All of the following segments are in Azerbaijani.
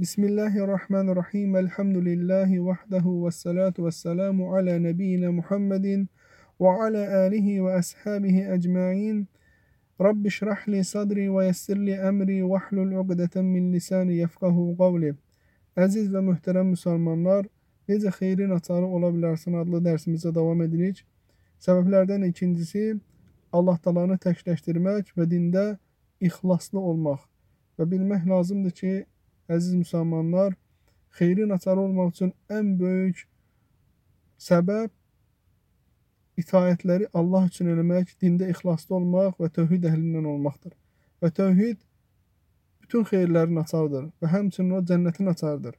Bismillahirrahmanirrahim. Elhamdülillahi vahdehu ve salatu ve selamu ala nebiyyina Muhammedin ve ala alihi ve ashabihi ecmain. Rabbi şrah li sadri ve yessir li emri ve hlul uqdeten min lisani yefkahu qavli. Əziz və möhtərəm müsəlmanlar, necə xeyrin açarı ola bilərsən adlı dərsimizə davam edirik. Səbəblərdən ikincisi, Allah talanı təkləşdirmək və dində ixlaslı olmaq. Və bilmək lazımdır ki, əziz müsəlmanlar, xeyrin açarı olmaq üçün ən böyük səbəb itaətləri Allah üçün eləmək, dində ixlaslı olmaq və tövhid əhlindən olmaqdır. Və tövhid bütün xeyirlərin açarıdır və həmçinin o cənnətin açarıdır.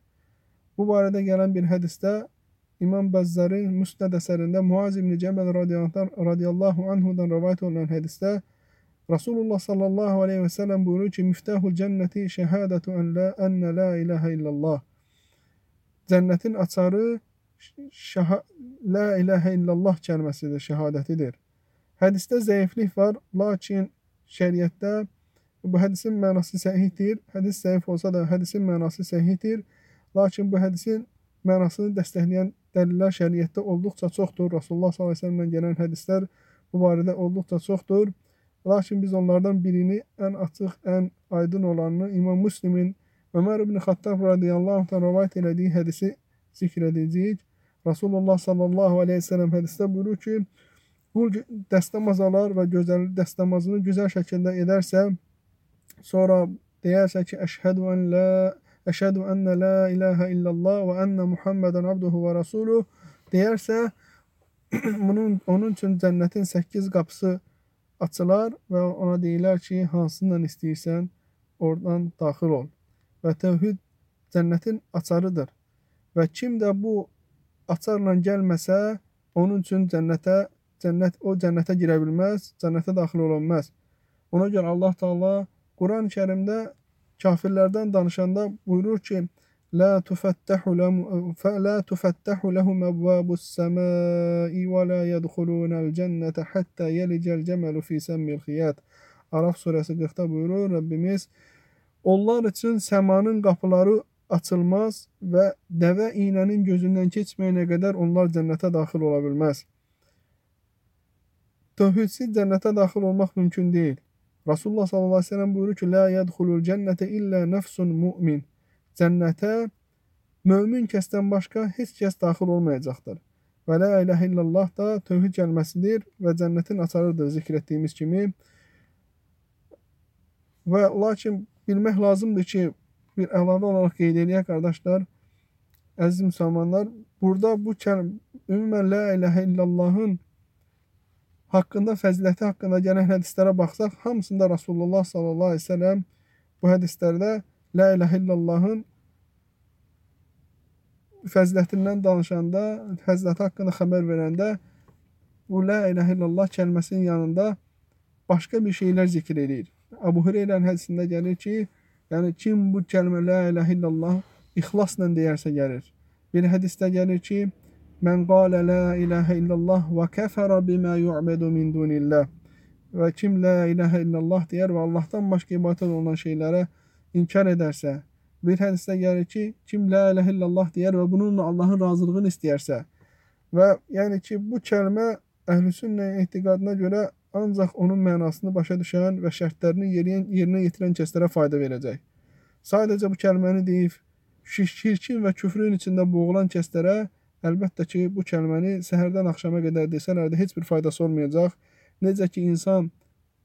Bu barədə gələn bir hədisdə İmam Bəzzərin Müsnəd əsərində Muaz ibn Cəbəl radiyallahu anhudan rəvayət olunan hədisdə Rasulullah sallallahu aleyhi və səlləm buyurur ki, Miftahul cənnəti şəhədətü ən la, ənə la iləhə illallah. Cənnətin açarı şəha, la iləhə illallah kəlməsidir, şəhadətidir. Hədisdə zəiflik var, lakin şəriətdə bu hədisin mənası səhihdir. Hədis zəif olsa da hədisin mənası səhihdir. Lakin bu hədisin mənasını dəstəkləyən dəlillər şəriətdə olduqca çoxdur. Rasulullah s.ə.v-dən gələn hədislər bu barədə olduqca çoxdur. Lakin biz onlardan birini ən açıq, ən aydın olanını İmam Müslimin Ömər ibn Xattab radiyallahu anh rəvayət elədiyi hədisi zikr edəcəyik. Rasulullah sallallahu aleyhi ve sellem hədisdə buyurur ki, qul dəstəmaz alar və gözəl dəstəmazını gözəl şəkildə edərsə, Sonra deyərsə ki, əşhədu ən la əşhədu ennə la ilahə illallah və ennə Muhammeden abduhu və rasuluh deyərsə, bunun onun üçün cənnətin 8 qapısı açılar və ona deyirlər ki, hansından istəyirsən, oradan daxil ol. Və təvhid cənnətin açarıdır. Və kim də bu açarla gəlməsə, onun üçün cənnətə cənnət o cənnətə girə bilməz, cənnətə daxil ola bilməz. Ona görə Allah Taala Quran-ı Kərimdə kafirlərdən danışanda buyurur ki, Tufəttəhu lahum la tufəttəhu lahum abwabus səmai və la yedxulunəl cənnətə hattə yelicəl cəməlu fi səmmil xiyat. Araf surəsi 40-da buyurur Rəbbimiz Onlar üçün səmanın qapıları açılmaz və dəvə iynənin gözündən keçməyənə qədər onlar cənnətə daxil ola bilməz. Tövhidsiz cənnətə daxil olmaq mümkün deyil. Rasulullah sallallahu aleyhi ve sellem buyurur ki La yedhulul cennete illa nefsun mu'min. Cənnətə mömin kəsdən başqa heç kəs daxil olmayacaqdır. Və la ilahe illallah da tövhid kəlməsidir və cənnətin açarıdır zikr etdiyimiz kimi. Və lakin bilmək lazımdır ki, bir əlavə olaraq qeyd eləyək qardaşlar, əziz müsəlmanlar, burada bu kəlmə ümumən la ilahe illallahın haqqında, fəziləti haqqında gələn hədislərə baxsaq, hamısında Rasulullah sallallahu aleyhi ve sellem bu hədislərdə La iləhə illallahın fəzilətindən danışanda, fəziləti haqqında xəbər verəndə bu La iləhə illallah kəlməsinin yanında başqa bir şeylər zikr edir. Əbu Hüreyrənin hədisində gəlir ki, yəni kim bu kəlmə La iləhə illallah ixlasla deyərsə gəlir. Bir hədisdə gəlir ki, Mən qalə la ilahə illallah və kəfərə bimə yu'bədu min dunillah. Və kim la ilahə illallah deyər və Allahdan başqa ibadət olunan şeylərə inkar edərsə, bir hədisdə gəlir ki, kim la ilahə illallah deyər və bununla Allahın razılığını istəyərsə və yəni ki, bu kəlmə əhlüsünnə etiqadına görə ancaq onun mənasını başa düşən və şərtlərini yerinə, yerinə yetirən kəslərə fayda verəcək. Sadəcə bu kəlməni deyib, şirkin və küfrün içində boğulan kəslərə Əlbəttə ki, bu kəlməni səhərdən axşama qədər desələr də heç bir faydası olmayacaq. Necə ki, insan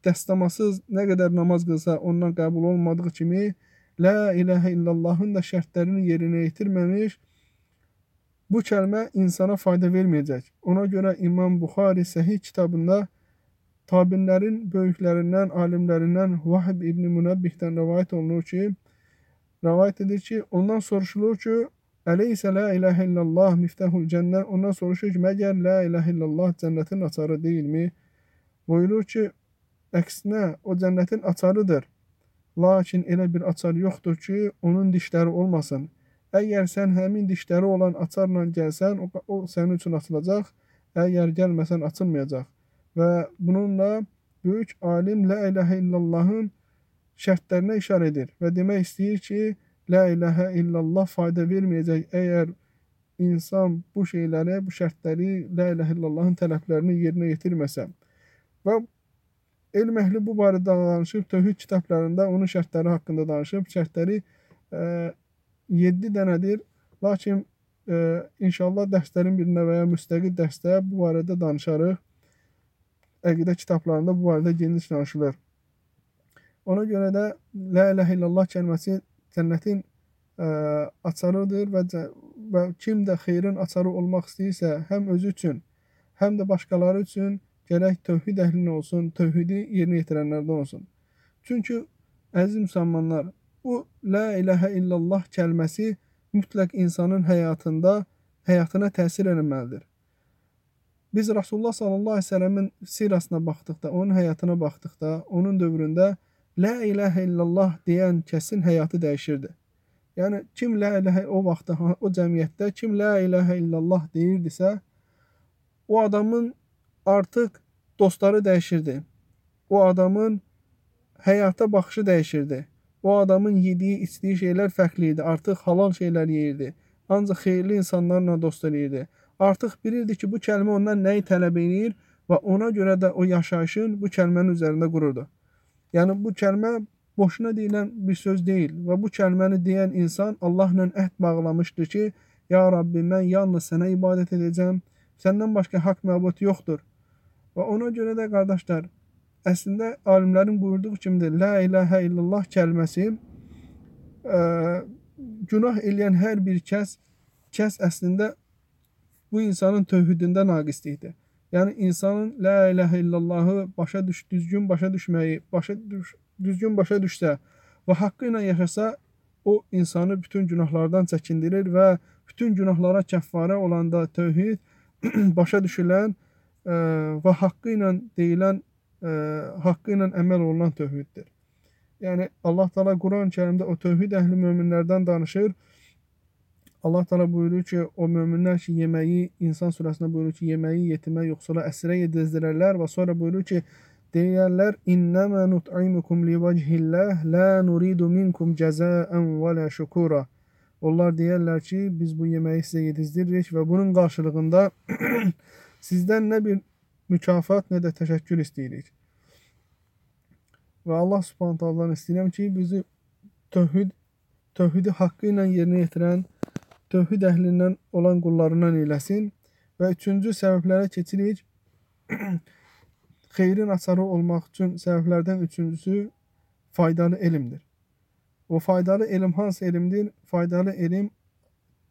dəstəmasız nə qədər namaz qılsa ondan qəbul olmadığı kimi, La iləhə illallahın da şərtlərini yerinə yetirməmiş, bu kəlmə insana fayda verməyəcək. Ona görə İmam Buxari Səhih kitabında tabinlərin böyüklərindən, alimlərindən Vahib İbn Münebbihdən rəvayət olunur ki, rəvayət edir ki, ondan soruşulur ki, Əleysə la ilahə illallah miftəhul cənnə. Ondan soruşur ki, məgər la ilahə illallah cənnətin açarı deyilmi? Buyurur ki, əksinə o cənnətin açarıdır. Lakin elə bir açar yoxdur ki, onun dişləri olmasın. Əgər sən həmin dişləri olan açarla gəlsən, o, o sənin üçün açılacaq. Əgər gəlməsən açılmayacaq. Və bununla böyük alim la ilahə illallahın şərtlərinə işarə edir və demək istəyir ki, La ilahe illallah fayda verməyəcək əgər insan bu şeyləri, bu şərtləri, La ilahe illallahın tələblərini yerinə yetirməsə və elm əhli bu barədə danışıb, tövhid kitablarında onun şərtləri haqqında danışıb. Şərtləri e, 7 dənədir. Lakin e, inşallah dərslərin birində və ya müstəqil dərsdə bu barədə danışarıq. Əqidə kitablarında bu barədə geniş danışılır. Ona görə də La ilahe illallah kəlməsi cənnətin ə, açarıdır və, və kim də xeyrin açarı olmaq istəyirsə, həm özü üçün, həm də başqaları üçün gərək tövhid əhlinin olsun, tövhidi yerinə yetirənlərdən olsun. Çünki əziz müsəlmanlar, bu la ilahə illallah kəlməsi mütləq insanın həyatında, həyatına təsir etməlidir. Biz Rasulullah sallallahu əleyhi və səlləmin sirasına baxdıqda, onun həyatına baxdıqda, onun dövründə La ilahə illallah deyən kəsin həyatı dəyişirdi. Yəni kim la ilahə o vaxtda o cəmiyyətdə kim la ilahə illallah deyirdisə, o adamın artıq dostları dəyişirdi. O adamın həyata baxışı dəyişirdi. O adamın yediyi, içdiyi şeylər fərqli idi. Artıq halal şeylər yeyirdi. Ancaq xeyirli insanlarla dost eləyirdi. Artıq bilirdi ki, bu kəlmə ondan nəyi tələb edir və ona görə də o yaşayışın bu kəlmənin üzərində qururdu. Yəni bu kəlmə boşuna deyilən bir söz deyil və bu kəlməni deyən insan Allahla əhd bağlamışdır ki, ya Rabbi mən yalnız sənə ibadət edəcəm, səndən başqa haqq məbud yoxdur. Və ona görə də qardaşlar, əslində alimlərin buyurduğu kimidir, la ilahə illallah kəlməsi ə, günah eləyən hər bir kəs kəs əslində bu insanın tövhidində naqislikdir. Yəni insanın la ilahe illallahı başa düş, düzgün başa düşməyi, başa düş, düzgün başa düşsə və haqqı ilə yaşasa, o insanı bütün günahlardan çəkindirir və bütün günahlara kəffarə olanda tövhid başa düşülən e, və haqqı ilə deyilən, ə, haqqı ilə əməl olunan tövhiddir. Yəni Allah Taala Quran-Kərimdə o tövhid əhli möminlərdən danışır. Allah Teala buyuruyor ki o müminler ki yemeği insan suresinde buyuruyor ki yemeği yetime yoksula esire yedizdirirler ve sonra buyuruyor ki deyərlər innəmə nut'imukum li vechillah la nuridu minkum cəzaən və la şukura. Onlar deyərlər ki, biz bu yeməyi sizə yedizdiririk və bunun qarşılığında sizdən nə bir mükafat, nə də təşəkkür istəyirik. Və Allah Subhanahu taalandan istəyirəm ki, bizi tövhid tövhidi haqqı ilə yerinə yetirən tövhid əhlindən olan qullarından eyləsin. Və üçüncü səbəblərə keçirik. Xeyrin açarı olmaq üçün səbəblərdən üçüncüsü faydalı elmdir. O faydalı elm hansı elmdir? Faydalı elm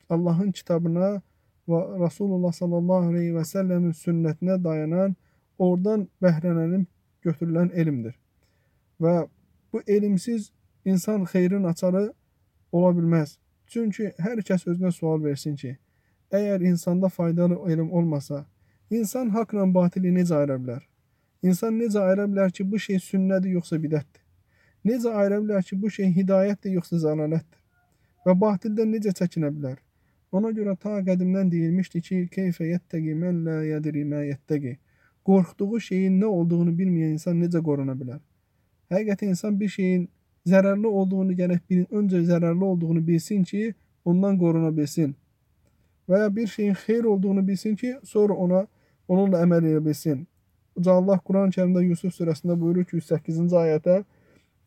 Allahın kitabına və Rasulullah sallallahu aleyhi və səlləmin sünnətinə dayanan, oradan bəhrələnib götürülən elmdir. Və bu elmsiz insan xeyrin açarı ola bilməz. Çünki hər kəs özünə sual versin ki, əgər insanda faydalı elm olmasa, insan haqla batili necə ayıra bilər? İnsan necə ayıra bilər ki, bu şey sünnədir yoxsa bidətdir? Necə ayıra bilər ki, bu şey hidayətdir yoxsa zəlalətdir? Və batildən necə çəkinə bilər? Ona görə ta qədimdən deyilmişdi ki, keyfə yəttəqi mən lə yədri mə yəttəqi. Qorxduğu şeyin nə olduğunu bilməyən insan necə qoruna bilər? Həqiqətən insan bir şeyin zərərli olduğunu gərək bilin, öncə zərərli olduğunu bilsin ki, ondan qoruna bilsin. Və ya bir şeyin xeyr olduğunu bilsin ki, sonra ona onunla əməl edə bilsin. Uca Allah Quran-Kərimdə Yusuf surəsində buyurur ki, 108-ci ayədə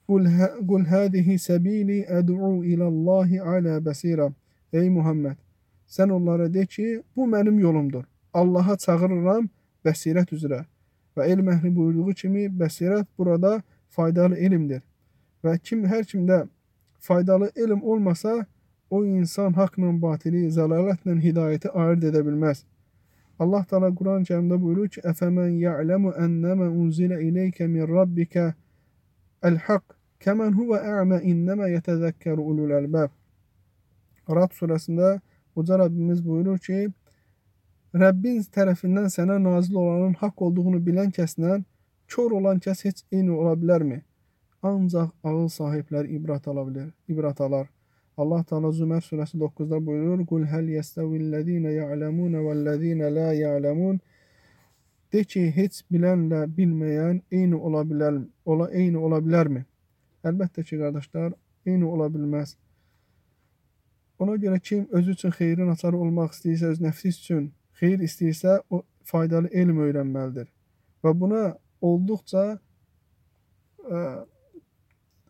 Qul hədihi səbili əd'u ilallahi alə bəsira Ey Muhammed, sən onlara de ki, bu mənim yolumdur. Allaha çağırıram bəsirət üzrə. Və elm əhli buyurduğu kimi, bəsirət burada faydalı elmdir. Və kim hər kimdə faydalı elm olmasa, o insan haqla batili, zəlalətlə hidayəti ayırt edə bilməz. Allah Teala Quran-Kərimdə buyurur ki: "Əfəmən ya'lemu ennema unzila ilayka min rabbika el-haq kemen huve a'ma innema yetezekkeru ulul albab." Rad surəsində Uca Rabbimiz buyurur ki, Rəbbin tərəfindən sənə nazil olanın haqq olduğunu bilən kəslə kör olan kəs heç eyni ola bilərmi? Ancaq ağıl sahibləri ibrət ala bilər, ibrət alar. Allah Teala Zümer surəsi 9-da buyurur: "Qul hal yestevillezine ya'lemun vellezine la ya'lemun" De ki, heç bilənlə bilməyən eyni ola bilər, ola eyni ola bilərmi? Əlbəttə ki, qardaşlar, eyni ola bilməz. Ona görə kim özü üçün xeyrin açarı olmaq istəyirsə, öz nəfsi üçün xeyir istəyirsə, o faydalı elm öyrənməlidir. Və buna olduqca ə,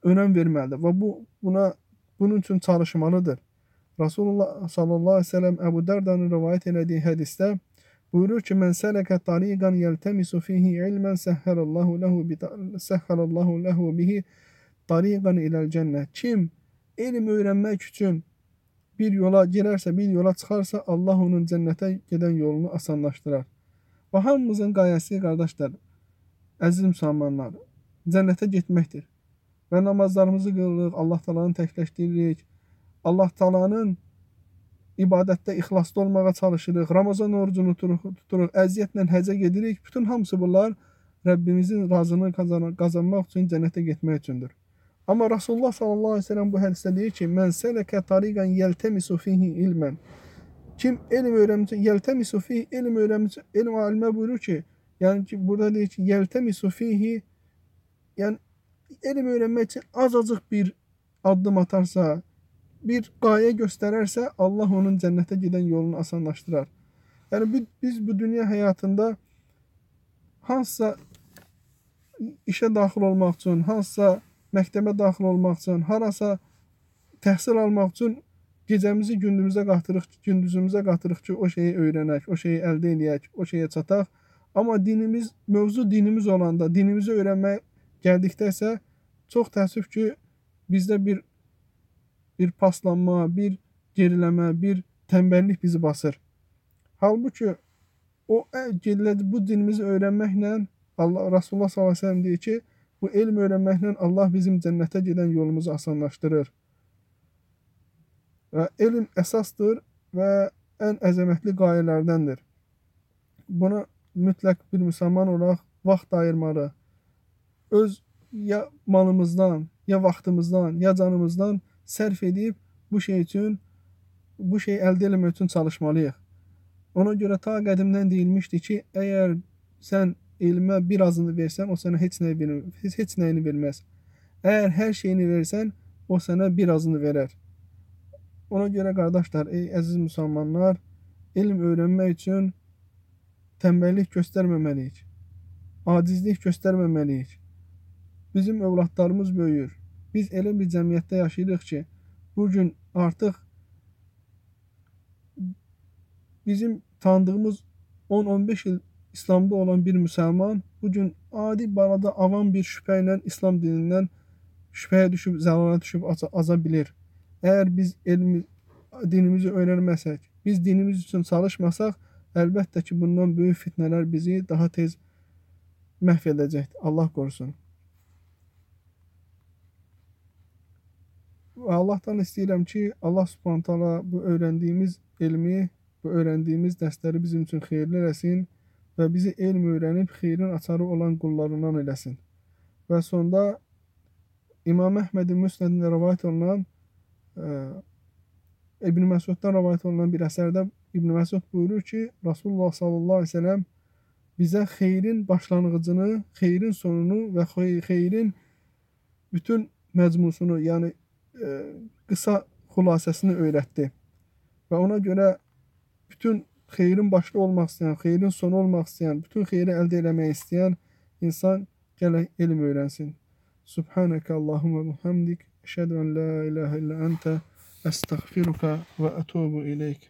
önəm verməlidir və bu buna bunun üçün çalışmalıdır. Rasulullah sallallahu əleyhi və səlləm Əbu Dərdanın rivayet elədiyi hədisdə buyurur ki, "Mən sələkə tariqan yeltemisu fihi ilmen səhhəlallahu lehu bi səhhəlallahu lehu bihi tariqan iləl cənnə." Kim elm öyrənmək üçün yola girərsə, bir yola çıxarsa, Allah onun cənnətə gedən yolunu asanlaşdırar. Və hamımızın qayəsi qardaşlar, əziz müsəlmanlar, cənnətə getməkdir. Və namazlarımızı qılırıq, Allah Taala'nı təkləşdiririk. Allah Taala'nın ibadətdə ixlaslı olmağa çalışırıq. Ramazan orucunu tuturuq, tuturuq əziyyətlə həccə gedirik. Bütün hamısı bunlar Rəbbimizin qazan qazanmaq üçün cənnətə getmək üçündür. Amma Rasulullah sallallahu əleyhi və səlləm bu hədisdə deyir ki, "Mən sələkə tariqan yeltemisu fihi ilmen." Kim elm öyrənmiş, yeltemisu fihi elm öyrənmiş, elm alimə buyurur ki, yəni ki, burada deyir ki, yeltemisu fihi yəni elm öyrənmək üçün azacıq bir addım atarsa, bir qayə göstərərsə, Allah onun cənnətə gedən yolunu asanlaşdırar. Yəni biz bu dünya həyatında hansısa işə daxil olmaq üçün, hansısa məktəbə daxil olmaq üçün, harasa təhsil almaq üçün gecəmizi gündüzümüzə qatırıq, gündüzümüzə qatırıq ki, o şeyi öyrənək, o şeyi əldə edək, o şeyə çataq. Amma dinimiz, mövzu dinimiz olanda, dinimizi öyrənmək gəldikdə isə çox təəssüf ki, bizdə bir bir paslanma, bir geriləmə, bir tənbəllik bizi basır. Halbuki o bu dinimizi öyrənməklə Allah Rasulullah sallallahu əleyhi və səlləm deyir ki, bu elm öyrənməklə Allah bizim cənnətə gedən yolumuzu asanlaşdırır. Və elm əsasdır və ən əzəmətli qayələrdəndir. Buna mütləq bir müsəlman olaraq vaxt ayırmalı. Öz ya malımızdan, ya vaxtımızdan, ya canımızdan sərf edib bu şey üçün bu şey əldə etmək üçün çalışmalıyıq. Ona görə ta qədimdən deyilmişdi ki, əgər sən elmə bir azını versən, o sənə heç nəyi verməz, heç, heç nəyini verməz. Əgər hər şeyini versən, o sənə bir azını verər. Ona görə qardaşlar, ey əziz müsəlmanlar, elm öyrənmək üçün tənbəllik göstərməməliyik. Acizlik göstərməməliyik. Bizim övladlarımız böyüyür. Biz elə bir cəmiyyətdə yaşayırıq ki, bu gün artıq bizim tanıdığımız 10-15 il İslamda olan bir müsəlman bu gün adi balada avam bir şübhə ilə İslam dinindən şübhəyə düşüb, zəlalata düşüb aza, aza bilir. Əgər biz elmi, dinimizi öyrənməsək, biz dinimiz üçün çalışmasaq, əlbəttə ki, bundan böyük fitnələr bizi daha tez məhv edəcəkdir. Allah qorusun. Allahdan istəyirəm ki, Allah Subhanahu taala bu öyrəndiyimiz elmi, bu öyrəndiyimiz dərsləri bizim üçün xeyirli eləsin və bizi elm öyrənib xeyrin açarı olan qullarından eləsin. Və sonda İmam Əhmədin Müsnədində rivayet olunan ə, İbn Məsuddan rivayet olunan bir əsərdə İbn Məsud buyurur ki, Rasulullah sallallahu əleyhi və səlləm bizə xeyrin başlanğıcını, xeyrin sonunu və xeyrin bütün məzmusunu, yəni ə, qısa xülasəsini öyrətdi. Və ona görə bütün xeyrin başlı olmaq istəyən, xeyrin sonu olmaq istəyən, bütün xeyri əldə etmək istəyən insan gələk elm öyrənsin. Subhanəkə Allahumma və hamdik, əşhədu an la ilahə illə əntə, əstəğfiruka və ətubu ileyk.